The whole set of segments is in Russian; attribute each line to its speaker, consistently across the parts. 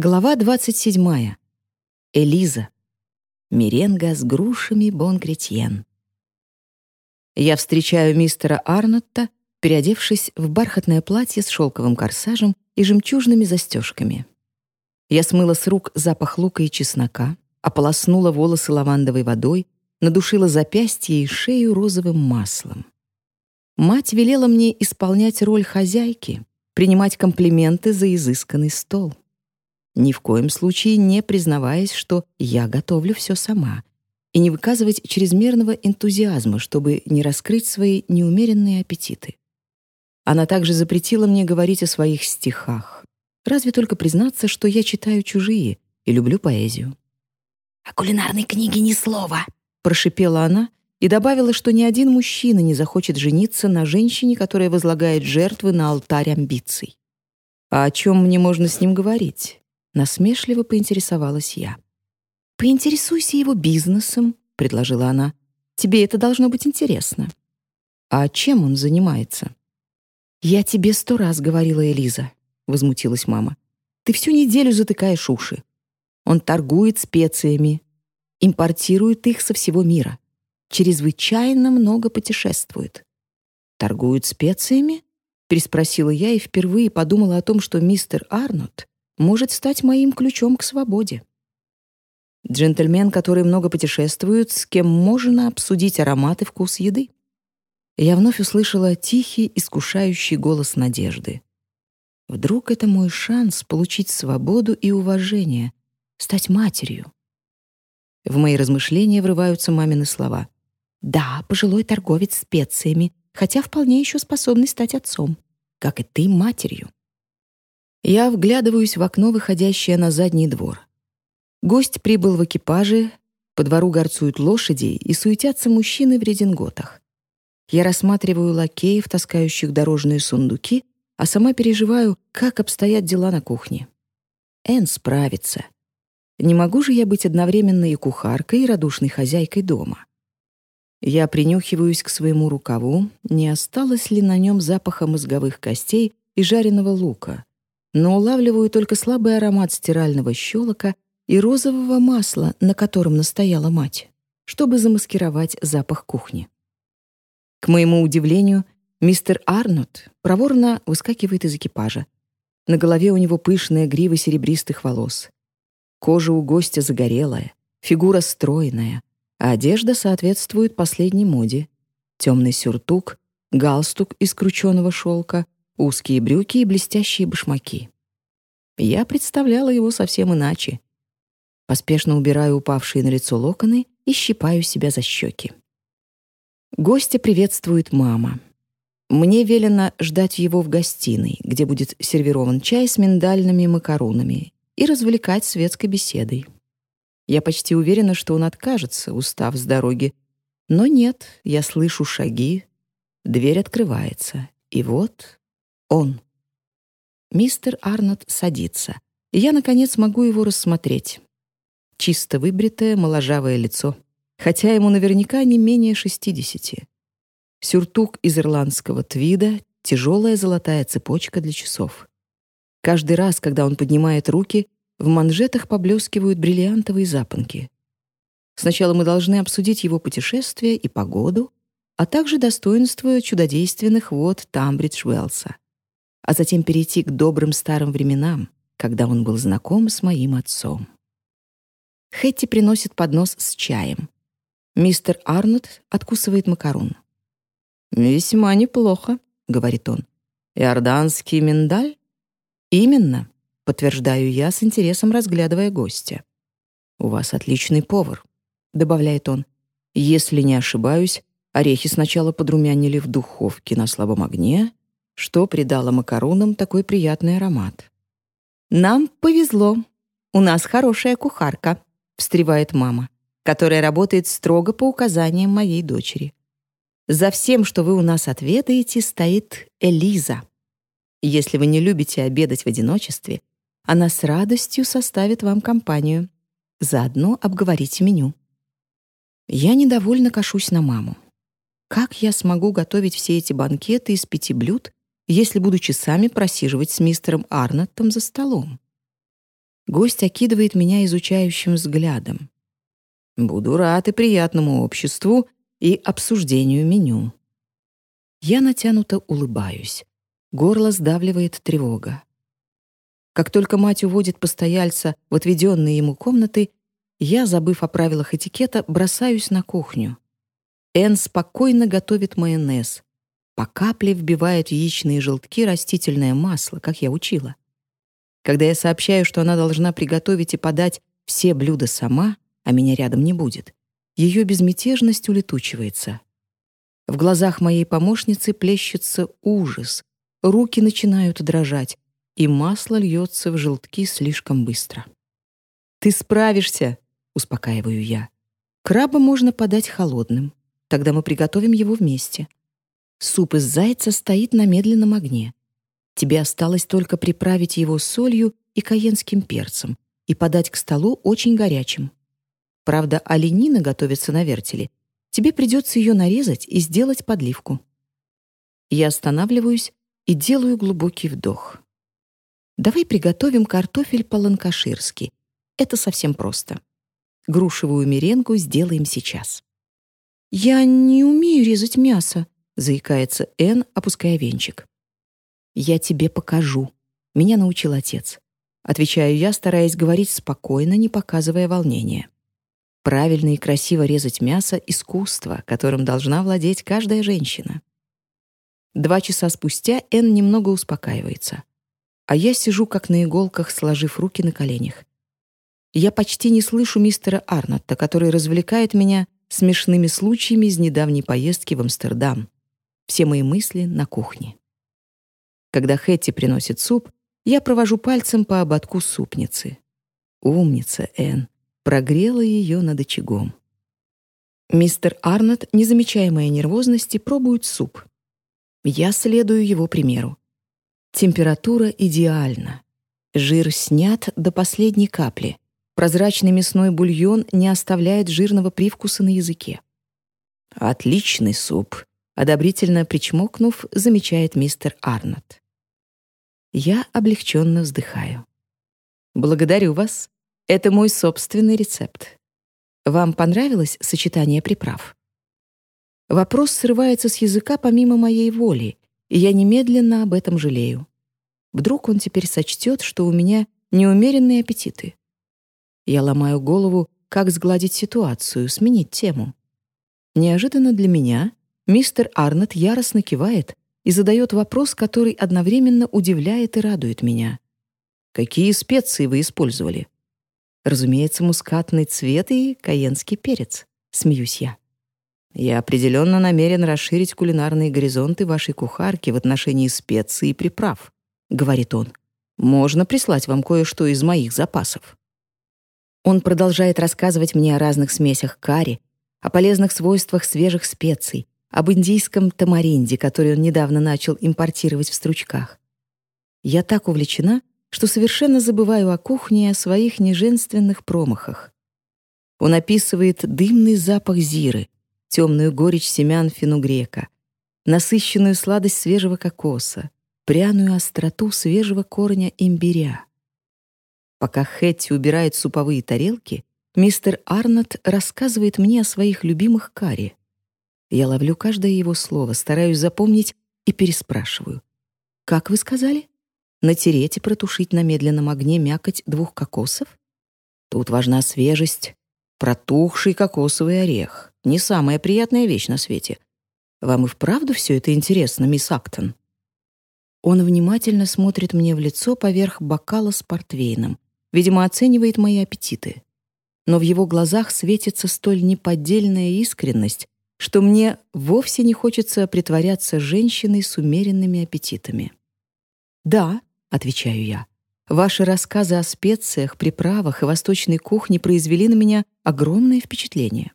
Speaker 1: Глава 27. Элиза. Меренга с грушами бон-кретьен. Я встречаю мистера Арнотта, переодевшись в бархатное платье с шелковым корсажем и жемчужными застежками. Я смыла с рук запах лука и чеснока, ополоснула волосы лавандовой водой, надушила запястье и шею розовым маслом. Мать велела мне исполнять роль хозяйки, принимать комплименты за изысканный стол ни в коем случае не признаваясь, что я готовлю все сама, и не выказывать чрезмерного энтузиазма, чтобы не раскрыть свои неумеренные аппетиты. Она также запретила мне говорить о своих стихах, разве только признаться, что я читаю чужие и люблю поэзию.
Speaker 2: «О кулинарной книге ни слова», —
Speaker 1: прошипела она и добавила, что ни один мужчина не захочет жениться на женщине, которая возлагает жертвы на алтарь амбиций. А о чем мне можно с ним говорить? Насмешливо поинтересовалась я.
Speaker 2: «Поинтересуйся его бизнесом», — предложила она. «Тебе это должно быть интересно».
Speaker 1: «А чем он занимается?»
Speaker 2: «Я тебе сто раз говорила, Элиза», — возмутилась мама. «Ты всю неделю затыкаешь уши. Он торгует специями, импортирует их со всего мира, чрезвычайно много путешествует».
Speaker 1: «Торгует специями?» — переспросила я и впервые подумала о том, что мистер Арнольд может стать моим ключом к свободе. Джентльмен, который много путешествует, с кем можно обсудить аромат и вкус еды. Я вновь услышала тихий, искушающий голос надежды. Вдруг это мой шанс получить свободу и уважение, стать матерью. В мои размышления врываются мамины слова. «Да, пожилой торговец специями, хотя вполне еще способный стать отцом, как и ты матерью». Я вглядываюсь в окно, выходящее на задний двор. Гость прибыл в экипаже, по двору горцуют лошади и суетятся мужчины в рединготах. Я рассматриваю лакеев, таскающих дорожные сундуки, а сама переживаю, как обстоят дела на кухне. Энн справится. Не могу же я быть одновременно и кухаркой, и радушной хозяйкой дома. Я принюхиваюсь к своему рукаву, не осталось ли на нем запаха мозговых костей и жареного лука но улавливаю только слабый аромат стирального щелока и розового масла, на котором настояла мать, чтобы замаскировать запах кухни. К моему удивлению, мистер Арнот проворно выскакивает из экипажа. На голове у него пышная грива серебристых волос. Кожа у гостя загорелая, фигура стройная, а одежда соответствует последней моде. Темный сюртук, галстук из крученого шелка — узкие брюки и блестящие башмаки. Я представляла его совсем иначе. Поспешно убираю упавшие на лицо локоны и щипаю себя за щеки. Гостя приветствует мама. Мне велено ждать его в гостиной, где будет сервирован чай с миндальными макаронами и развлекать светской беседой. Я почти уверена, что он откажется, устав с дороги. Но нет, я слышу шаги, дверь открывается, и вот он. Мистер Арнольд садится. Я, наконец, могу его рассмотреть. Чисто выбритое, моложавое лицо. Хотя ему наверняка не менее шестидесяти. Сюртук из ирландского твида, тяжелая золотая цепочка для часов. Каждый раз, когда он поднимает руки, в манжетах поблескивают бриллиантовые запонки. Сначала мы должны обсудить его путешествие и погоду, а также достоинство чудодейственных вод Тамбридж-Уэллса а затем перейти к добрым старым временам, когда он был знаком с моим отцом. Хэтти приносит поднос с чаем. Мистер Арнольд откусывает макарон. «Весьма неплохо», — говорит он. «Иорданский миндаль?» «Именно», — подтверждаю я с интересом, разглядывая гостя. «У вас отличный повар», — добавляет он. «Если не ошибаюсь, орехи сначала подрумянили в духовке на слабом огне, что придало макаронам такой приятный аромат. «Нам повезло. У нас хорошая кухарка», — встревает мама, которая работает строго по указаниям моей дочери. «За всем, что вы у нас отведаете, стоит Элиза. Если вы не любите обедать в одиночестве, она с радостью составит вам компанию. Заодно обговорите меню». Я недовольно кашусь на маму. Как я смогу готовить все эти банкеты из пяти блюд, если буду часами просиживать с мистером Арноттом за столом. гость окидывает меня изучающим взглядом. Буду рад и приятному обществу, и обсуждению меню. Я натянуто улыбаюсь. Горло сдавливает тревога. Как только мать уводит постояльца в отведенные ему комнаты, я, забыв о правилах этикета, бросаюсь на кухню. Энн спокойно готовит майонез. По капле вбивает в яичные желтки растительное масло, как я учила. Когда я сообщаю, что она должна приготовить и подать все блюда сама, а меня рядом не будет, ее безмятежность улетучивается. В глазах моей помощницы плещется ужас, руки начинают дрожать, и масло льется в желтки слишком быстро. «Ты справишься», — успокаиваю я. «Краба можно подать холодным. Тогда мы приготовим его вместе. Суп из зайца стоит на медленном огне. Тебе осталось только приправить его солью и каенским перцем и подать к столу очень горячим. Правда, оленина готовится на вертеле, Тебе придется ее нарезать и сделать подливку. Я останавливаюсь и делаю глубокий вдох. Давай приготовим картофель по-ланкаширски. Это совсем просто. Грушевую меренгу сделаем сейчас. «Я не умею резать мясо», — заикается Энн, опуская венчик. «Я тебе покажу. Меня научил отец». Отвечаю я, стараясь говорить спокойно, не показывая волнения. Правильно и красиво резать мясо — искусство, которым должна владеть каждая женщина. Два часа спустя Энн немного успокаивается. А я сижу как на иголках, сложив руки на коленях. Я почти не слышу мистера Арнотта, который развлекает меня смешными случаями из недавней поездки в Амстердам. Все мои мысли на кухне. Когда Хэтти приносит суп, я провожу пальцем по ободку супницы. Умница, Энн прогрела ее над очагом. Мистер Арнольд, не замечая моей нервозности, пробует суп. Я следую его примеру. Температура идеальна. Жир снят до последней капли. Прозрачный мясной бульон не оставляет жирного привкуса на языке. «Отличный суп», — одобрительно причмокнув, замечает мистер Арнольд. Я облегченно вздыхаю. «Благодарю вас. Это мой собственный рецепт. Вам понравилось сочетание приправ? Вопрос срывается с языка помимо моей воли, и я немедленно об этом жалею. Вдруг он теперь сочтет, что у меня неумеренные аппетиты. Я ломаю голову, как сгладить ситуацию, сменить тему. Неожиданно для меня мистер Арнольд яростно кивает и задает вопрос, который одновременно удивляет и радует меня. «Какие специи вы использовали?» Разумеется, мускатный цвет и каенский перец. Смеюсь я. Я определенно намерен расширить кулинарные горизонты вашей кухарки в отношении специй и приправ, говорит он. Можно прислать вам кое-что из моих запасов. Он продолжает рассказывать мне о разных смесях карри, о полезных свойствах свежих специй, об индийском тамаринде, который он недавно начал импортировать в стручках. Я так увлечена, что совершенно забываю о кухне и о своих неженственных промахах. Он описывает дымный запах зиры, темную горечь семян фенугрека, насыщенную сладость свежего кокоса, пряную остроту свежего корня имбиря. Пока Хэтти убирает суповые тарелки, мистер Арнольд рассказывает мне о своих любимых карри. Я ловлю каждое его слово, стараюсь запомнить и переспрашиваю. «Как вы сказали?» натереть и протушить на медленном огне мякоть двух кокосов? Тут важна свежесть. Протухший кокосовый орех — не самая приятная вещь на свете. Вам и вправду все это интересно, мисс Актон? Он внимательно смотрит мне в лицо поверх бокала с портвейном, видимо, оценивает мои аппетиты. Но в его глазах светится столь неподдельная искренность, что мне вовсе не хочется притворяться женщиной с умеренными аппетитами. Да, — отвечаю я. «Ваши рассказы о специях, приправах и восточной кухне произвели на меня огромное впечатление.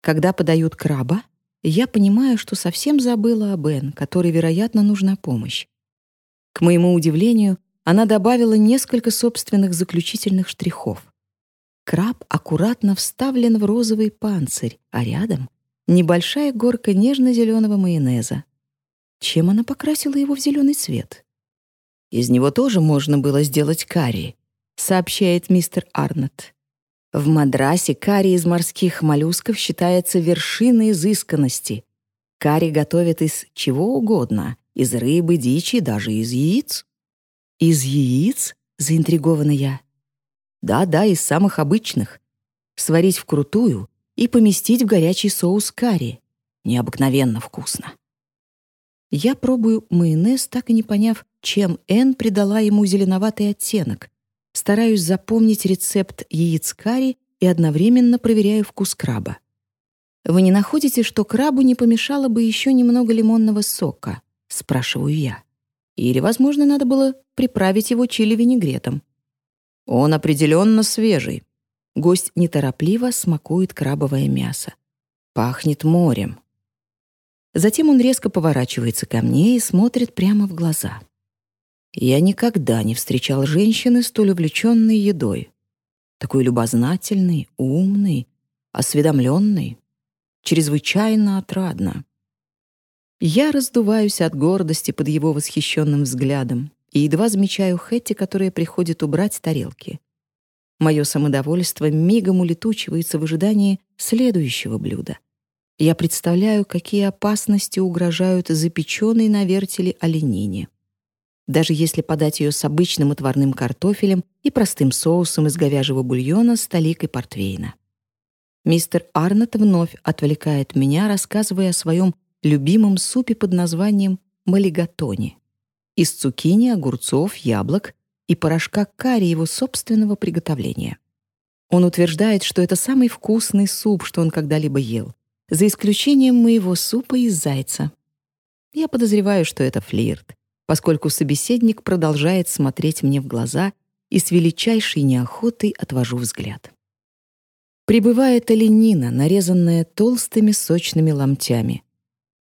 Speaker 1: Когда подают краба, я понимаю, что совсем забыла о Бен, которой, вероятно, нужна помощь. К моему удивлению, она добавила несколько собственных заключительных штрихов. Краб аккуратно вставлен в розовый панцирь, а рядом — небольшая горка нежно-зеленого майонеза. Чем она покрасила его в зеленый цвет? Из него тоже можно было сделать карри. сообщает мистер Арнотт. В Мадрасе карри из морских моллюсков считается вершиной изысканности. Карри готовят из чего угодно, из рыбы, дичи, даже из яиц. «Из яиц?» — заинтригована я. «Да-да, из самых обычных. Сварить вкрутую и поместить в горячий соус карри. Необыкновенно вкусно». Я пробую майонез, так и не поняв, чем Энн придала ему зеленоватый оттенок. Стараюсь запомнить рецепт яиц карри и одновременно проверяю вкус краба. «Вы не находите, что крабу не помешало бы еще немного лимонного сока?» — спрашиваю я. Или, возможно, надо было приправить его чили-винегретом. Он определенно свежий. Гость неторопливо смакует крабовое мясо. Пахнет морем. Затем он резко поворачивается ко мне и смотрит прямо в глаза. Я никогда не встречал женщины, столь увлеченной едой. Такой любознательный, умный, осведомленный, чрезвычайно отрадно. Я раздуваюсь от гордости под его восхищенным взглядом и едва замечаю Хэтти, которая приходит убрать тарелки. Мое самодовольство мигом улетучивается в ожидании следующего блюда — я представляю, какие опасности угрожают запеченной на вертеле оленине. Даже если подать ее с обычным отварным картофелем и простым соусом из говяжьего бульона с толикой портвейна. Мистер Арнотт вновь отвлекает меня, рассказывая о своем любимом супе под названием малигатони. Из цукини, огурцов, яблок и порошка карри его собственного приготовления. Он утверждает, что это самый вкусный суп, что он когда-либо ел за исключением моего супа из зайца. Я подозреваю, что это флирт, поскольку собеседник продолжает смотреть мне в глаза и с величайшей неохотой отвожу взгляд. Прибывает оленина, нарезанная толстыми сочными ломтями.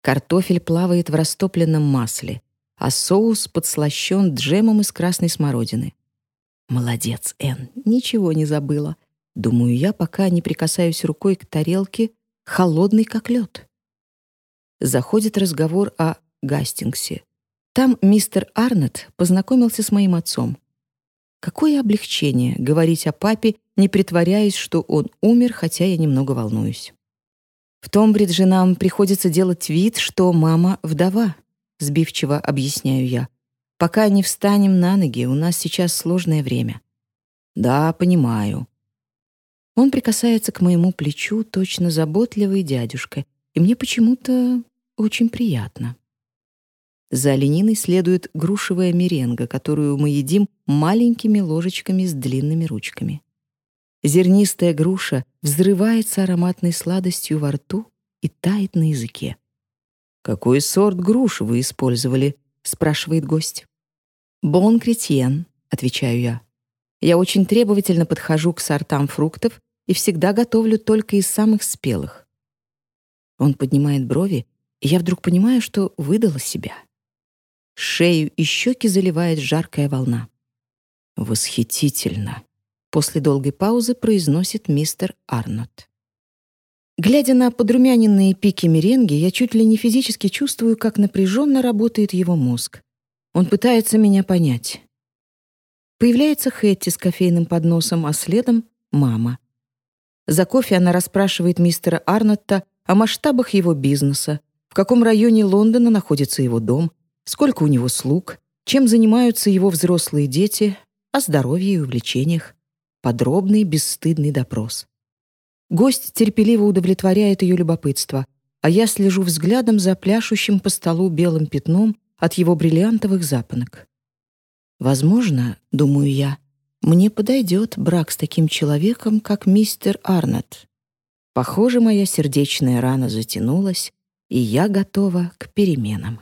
Speaker 1: Картофель плавает в растопленном масле, а соус подслащен джемом из красной смородины. Молодец, Энн, ничего не забыла. Думаю я, пока не прикасаюсь рукой к тарелке холодный как лед. Заходит разговор о Гастингсе. Там мистер Арнетт познакомился с моим отцом. Какое облегчение говорить о папе, не притворяясь, что он умер, хотя я немного волнуюсь. В Томбридже нам приходится делать вид, что мама вдова, сбивчиво объясняю я. Пока не встанем на ноги, у нас сейчас сложное время. Да, понимаю. Он прикасается к моему плечу, точно заботливый дядюшка, и мне почему-то очень приятно. За олениной следует грушевая меренга, которую мы едим маленькими ложечками с длинными ручками. Зернистая груша взрывается ароматной сладостью во рту и тает на языке. «Какой сорт груши вы использовали?» — спрашивает гость. «Бон кретьен», — отвечаю я. Я очень требовательно подхожу к сортам фруктов и всегда готовлю только из самых спелых. Он поднимает брови, и я вдруг понимаю, что выдала себя. Шею и щеки заливает жаркая волна. «Восхитительно!» — после долгой паузы произносит мистер Арнотт. Глядя на подрумяненные пики меренги, я чуть ли не физически чувствую, как напряженно работает его мозг. Он пытается меня понять. Появляется Хэтти с кофейным подносом, а следом — мама. За кофе она расспрашивает мистера Арнотта о масштабах его бизнеса, в каком районе Лондона находится его дом, сколько у него слуг, чем занимаются его взрослые дети, о здоровье и увлечениях. Подробный, бесстыдный допрос. Гость терпеливо удовлетворяет ее любопытство, а я слежу взглядом за пляшущим по столу белым пятном от его бриллиантовых запонок. Возможно, думаю я, мне подойдет брак с таким человеком, как мистер Арнетт. Похоже, моя сердечная рана затянулась, и я готова к переменам.